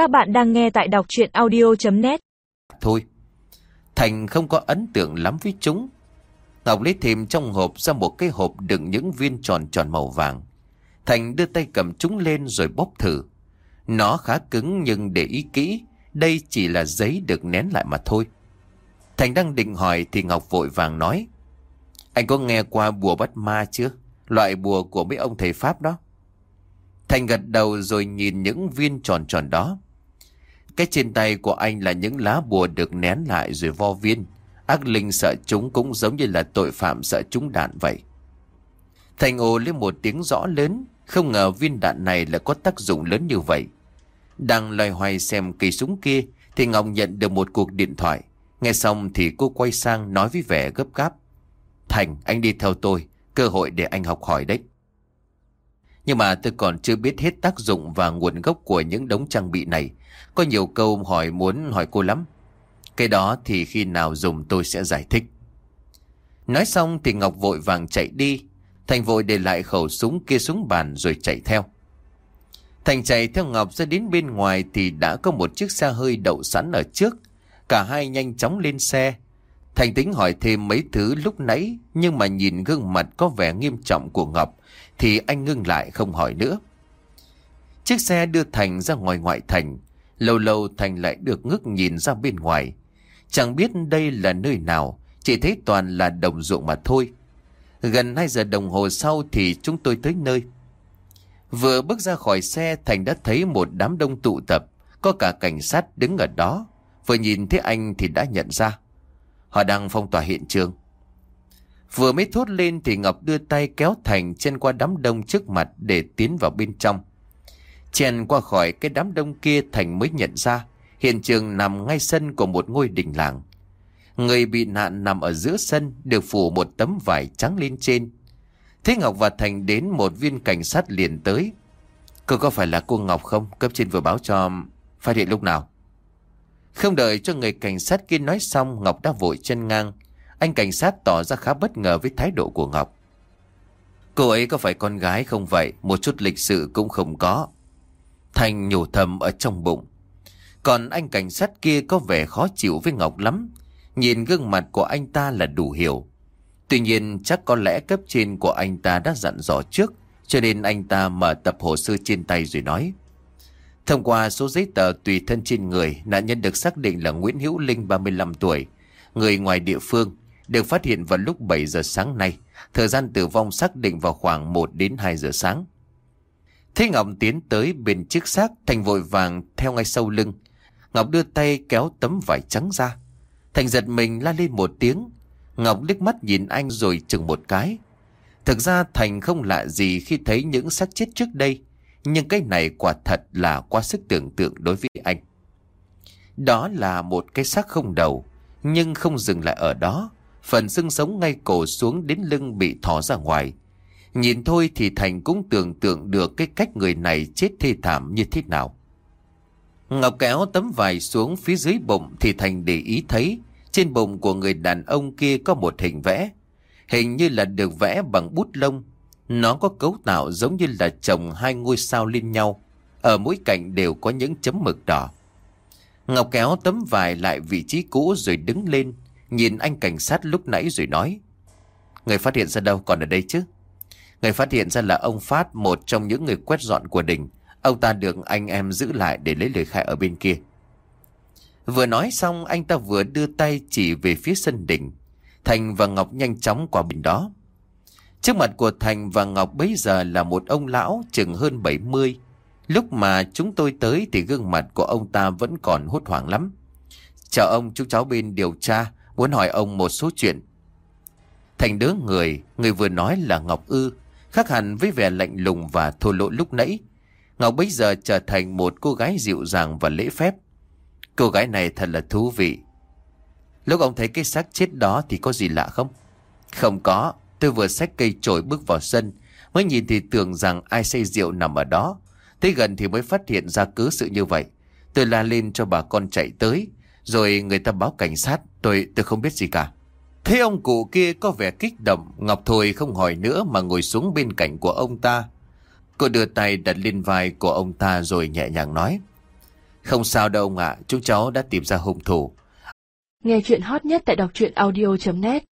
Các bạn đang nghe tại đọc chuyện audio.net Thôi, Thành không có ấn tượng lắm với chúng. Ngọc lấy thêm trong hộp ra một cái hộp đựng những viên tròn tròn màu vàng. Thành đưa tay cầm chúng lên rồi bóp thử. Nó khá cứng nhưng để ý kỹ, đây chỉ là giấy được nén lại mà thôi. Thành đang định hỏi thì Ngọc vội vàng nói. Anh có nghe qua bùa bắt ma chưa? Loại bùa của mấy ông thầy Pháp đó. Thành gật đầu rồi nhìn những viên tròn tròn đó. Cái trên tay của anh là những lá bùa được nén lại rồi vo viên. Ác linh sợ chúng cũng giống như là tội phạm sợ chúng đạn vậy. Thành ồ lên một tiếng rõ lớn, không ngờ viên đạn này lại có tác dụng lớn như vậy. Đang loay hoay xem cây súng kia thì Ngọc nhận được một cuộc điện thoại. Nghe xong thì cô quay sang nói với vẻ gấp gáp. Thành, anh đi theo tôi, cơ hội để anh học hỏi đấy. Nhưng mà tôi còn chưa biết hết tác dụng và nguồn gốc của những đống trang bị này. Có nhiều câu hỏi muốn hỏi cô lắm. Cái đó thì khi nào dùng tôi sẽ giải thích. Nói xong thì Ngọc vội vàng chạy đi. Thành vội để lại khẩu súng kia xuống bàn rồi chạy theo. Thành chạy theo Ngọc ra đến bên ngoài thì đã có một chiếc xe hơi đậu sẵn ở trước. Cả hai nhanh chóng lên xe. Thành tính hỏi thêm mấy thứ lúc nãy nhưng mà nhìn gương mặt có vẻ nghiêm trọng của Ngọc thì anh ngưng lại không hỏi nữa. Chiếc xe đưa Thành ra ngoài ngoại thành. Lâu lâu Thành lại được ngước nhìn ra bên ngoài. Chẳng biết đây là nơi nào, chỉ thấy toàn là đồng ruộng mà thôi. Gần 2 giờ đồng hồ sau thì chúng tôi tới nơi. Vừa bước ra khỏi xe Thành đã thấy một đám đông tụ tập, có cả cảnh sát đứng ở đó. Vừa nhìn thấy anh thì đã nhận ra. Họ đang phong tỏa hiện trường. Vừa mới thốt lên thì Ngọc đưa tay kéo Thành chen qua đám đông trước mặt để tiến vào bên trong. Chen qua khỏi cái đám đông kia, Thành mới nhận ra hiện trường nằm ngay sân của một ngôi đình làng. Người bị nạn nằm ở giữa sân được phủ một tấm vải trắng lên trên. Thế Ngọc và Thành đến một viên cảnh sát liền tới. Cô có phải là cô Ngọc không? Cấp trên vừa báo cho, phát hiện lúc nào? Không đợi cho người cảnh sát kia nói xong, Ngọc đã vội chân ngang. Anh cảnh sát tỏ ra khá bất ngờ với thái độ của Ngọc. Cô ấy có phải con gái không vậy? Một chút lịch sự cũng không có. Thành nhủ thầm ở trong bụng. Còn anh cảnh sát kia có vẻ khó chịu với Ngọc lắm. Nhìn gương mặt của anh ta là đủ hiểu. Tuy nhiên, chắc có lẽ cấp trên của anh ta đã dặn dò trước. Cho nên anh ta mở tập hồ sơ trên tay rồi nói. Thông qua số giấy tờ tùy thân trên người, nạn nhân được xác định là Nguyễn Hữu Linh 35 tuổi, người ngoài địa phương, được phát hiện vào lúc 7 giờ sáng nay. Thời gian tử vong xác định vào khoảng 1 đến 2 giờ sáng. Thế Ngọc tiến tới bên chiếc xác Thành vội vàng theo ngay sau lưng. Ngọc đưa tay kéo tấm vải trắng ra. Thành giật mình la lên một tiếng. Ngọc liếc mắt nhìn anh rồi chừng một cái. Thực ra Thành không lạ gì khi thấy những xác chết trước đây. Nhưng cái này quả thật là quá sức tưởng tượng đối với anh. Đó là một cái xác không đầu, nhưng không dừng lại ở đó. Phần xương sống ngay cổ xuống đến lưng bị thỏ ra ngoài. Nhìn thôi thì Thành cũng tưởng tượng được cái cách người này chết thê thảm như thế nào. Ngọc kéo tấm vải xuống phía dưới bụng thì Thành để ý thấy trên bụng của người đàn ông kia có một hình vẽ. Hình như là được vẽ bằng bút lông. Nó có cấu tạo giống như là chồng hai ngôi sao lên nhau. Ở mỗi cạnh đều có những chấm mực đỏ. Ngọc kéo tấm vải lại vị trí cũ rồi đứng lên. Nhìn anh cảnh sát lúc nãy rồi nói. Người phát hiện ra đâu còn ở đây chứ? Người phát hiện ra là ông Phát, một trong những người quét dọn của đình. Ông ta được anh em giữ lại để lấy lời khai ở bên kia. Vừa nói xong anh ta vừa đưa tay chỉ về phía sân đỉnh. Thành và Ngọc nhanh chóng qua bên đó. Trước mặt của Thành và Ngọc bấy giờ là một ông lão chừng hơn 70. Lúc mà chúng tôi tới thì gương mặt của ông ta vẫn còn hốt hoảng lắm. Chào ông, chú cháu bên điều tra, muốn hỏi ông một số chuyện. Thành đứa người, người vừa nói là Ngọc Ư, khác hẳn với vẻ lạnh lùng và thô lỗ lúc nãy. Ngọc bây giờ trở thành một cô gái dịu dàng và lễ phép. Cô gái này thật là thú vị. Lúc ông thấy cái xác chết đó thì có gì lạ không? Không có, tôi vừa xách cây chổi bước vào sân, mới nhìn thì tưởng rằng ai say rượu nằm ở đó. Tới gần thì mới phát hiện ra cứ sự như vậy. Tôi la lên cho bà con chạy tới, rồi người ta báo cảnh sát, tôi tôi không biết gì cả. Thế ông cụ kia có vẻ kích động, Ngọc Thôi không hỏi nữa mà ngồi xuống bên cạnh của ông ta. Cô đưa tay đặt lên vai của ông ta rồi nhẹ nhàng nói. Không sao đâu ông ạ, chúng cháu đã tìm ra hung thủ. Nghe chuyện hot nhất tại đọc truyện audio.net